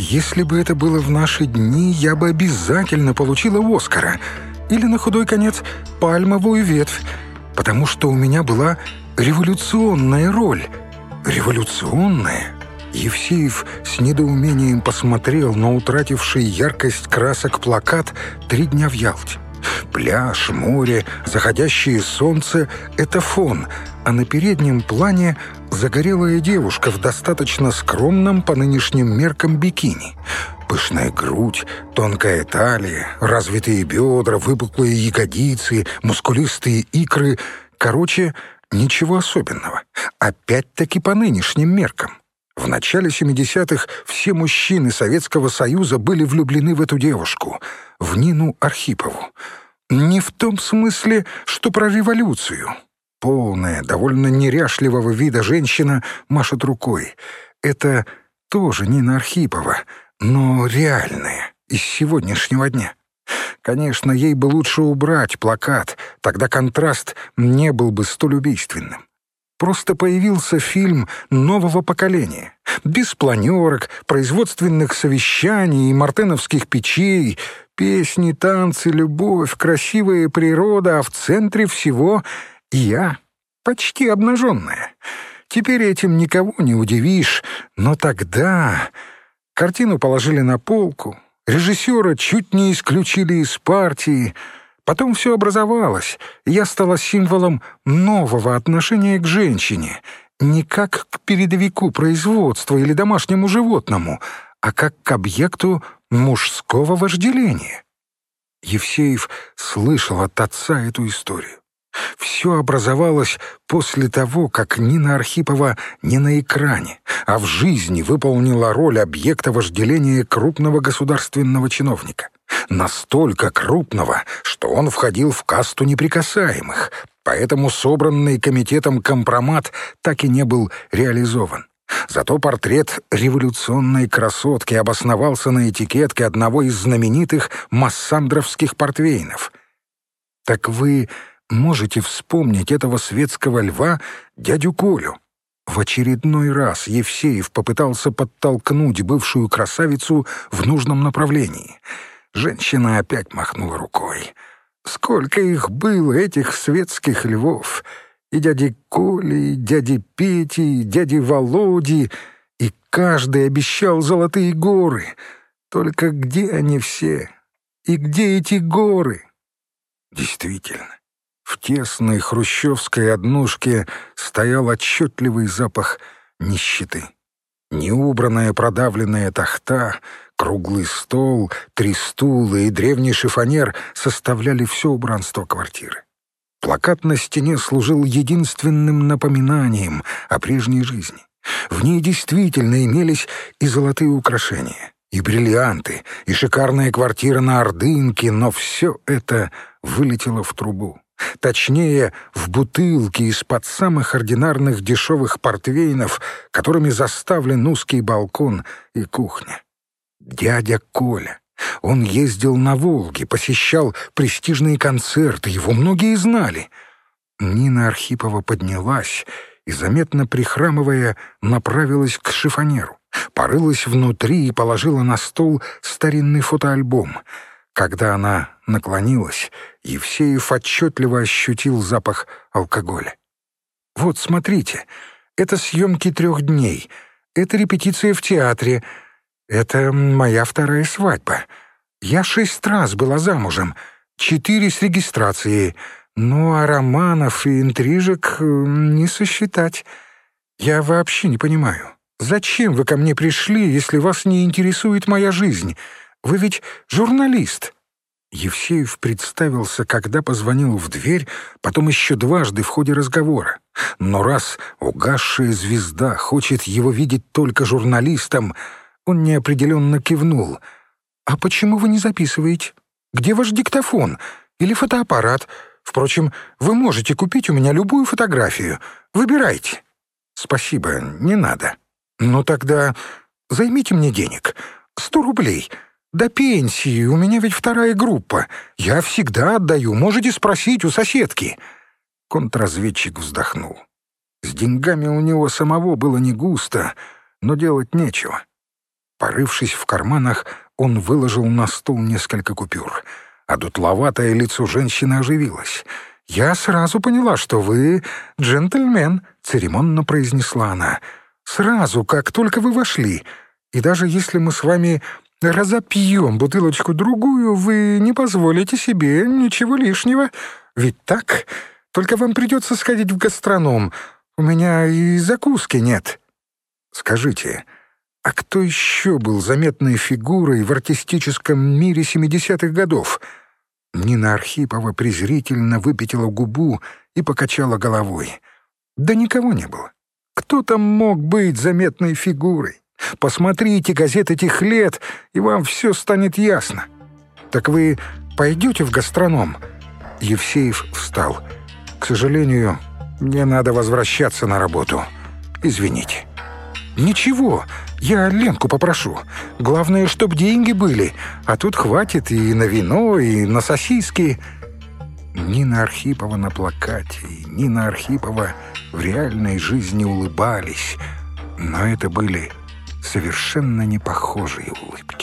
если бы это было в наши дни, я бы обязательно получила Оскара. Или, на худой конец, пальмовую ветвь. Потому что у меня была революционная роль. Революционная? Евсеев с недоумением посмотрел на утративший яркость красок плакат «Три дня в Ялте». Пляж, море, заходящее солнце — это фон, а на переднем плане загорелая девушка в достаточно скромном по нынешним меркам бикини. Пышная грудь, тонкая талия, развитые бедра, выпуклые ягодицы, мускулистые икры. Короче, ничего особенного. Опять-таки по нынешним меркам. В начале 70-х все мужчины Советского Союза были влюблены в эту девушку, в Нину Архипову. Не в том смысле, что про революцию. Полная, довольно неряшливого вида женщина машет рукой. Это тоже Нина Архипова, но реальная, из сегодняшнего дня. Конечно, ей бы лучше убрать плакат, тогда контраст не был бы столь убийственным. Просто появился фильм нового поколения. Без планерок, производственных совещаний и мартеновских печей. Песни, танцы, любовь, красивая природа, а в центре всего я, почти обнаженная. Теперь этим никого не удивишь, но тогда... Картину положили на полку, режиссера чуть не исключили из партии — Потом все образовалось, я стала символом нового отношения к женщине, не как к передовику производства или домашнему животному, а как к объекту мужского вожделения. Евсеев слышал от отца эту историю. Все образовалось после того, как Нина Архипова не на экране, а в жизни выполнила роль объекта вожделения крупного государственного чиновника настолько крупного, что он входил в касту неприкасаемых, поэтому собранный комитетом компромат так и не был реализован. Зато портрет революционной красотки обосновался на этикетке одного из знаменитых массандровских портвейнов. Так вы можете вспомнить этого светского льва, дядю Колю? В очередной раз Евсеев попытался подтолкнуть бывшую красавицу в нужном направлении — Женщина опять махнула рукой. Сколько их было, этих светских львов! И дяди Коли, и дяди Пети, и дяди Володи, и каждый обещал золотые горы. Только где они все? И где эти горы? Действительно, в тесной хрущевской однушке стоял отчетливый запах нищеты. Неубранная продавленная тахта, Круглый стол, три стула и древний шифонер составляли все убранство квартиры. Плакат на стене служил единственным напоминанием о прежней жизни. В ней действительно имелись и золотые украшения, и бриллианты, и шикарная квартира на Ордынке, но все это вылетело в трубу. Точнее, в бутылки из-под самых ординарных дешевых портвейнов, которыми заставлен узкий балкон и кухня дядя Коля. Он ездил на Волге, посещал престижные концерты, его многие знали. Нина Архипова поднялась и, заметно прихрамывая, направилась к шифонеру, порылась внутри и положила на стол старинный фотоальбом. Когда она наклонилась, Евсеев отчетливо ощутил запах алкоголя. «Вот, смотрите, это съемки трех дней, это репетиция в театре», это моя вторая свадьба. Я шесть раз была замужем, четыре с регистрацией, ну а романов и интрижек э, не сосчитать. Я вообще не понимаю, зачем вы ко мне пришли, если вас не интересует моя жизнь? Вы ведь журналист». Евсеев представился, когда позвонил в дверь, потом еще дважды в ходе разговора. Но раз угасшая звезда хочет его видеть только журналистом, он неопределенно кивнул. «А почему вы не записываете? Где ваш диктофон? Или фотоаппарат? Впрочем, вы можете купить у меня любую фотографию. Выбирайте». «Спасибо, не надо». «Ну тогда займите мне денег. Сто рублей. До пенсии, у меня ведь вторая группа. Я всегда отдаю, можете спросить у соседки». Контрразведчик вздохнул. С деньгами у него самого было не густо, но делать нечего. Порывшись в карманах, он выложил на стол несколько купюр, а дутловатое лицо женщины оживилось. «Я сразу поняла, что вы джентльмен», — церемонно произнесла она. «Сразу, как только вы вошли. И даже если мы с вами разопьем бутылочку-другую, вы не позволите себе ничего лишнего. Ведь так? Только вам придется сходить в гастроном. У меня и закуски нет». «Скажите, а кто еще был заметной фигурой в артистическом мире 70-х годов?» Нина Архипова презрительно выпятила губу и покачала головой. «Да никого не было. Кто там мог быть заметной фигурой? Посмотрите газеты этих лет, и вам все станет ясно. Так вы пойдете в гастроном?» Евсеев встал. «К сожалению, мне надо возвращаться на работу. Извините». «Ничего, я Ленку попрошу. Главное, чтоб деньги были, а тут хватит и на вино, и на сосиски». Нина Архипова на плакате и Нина Архипова в реальной жизни улыбались, но это были совершенно непохожие улыбки.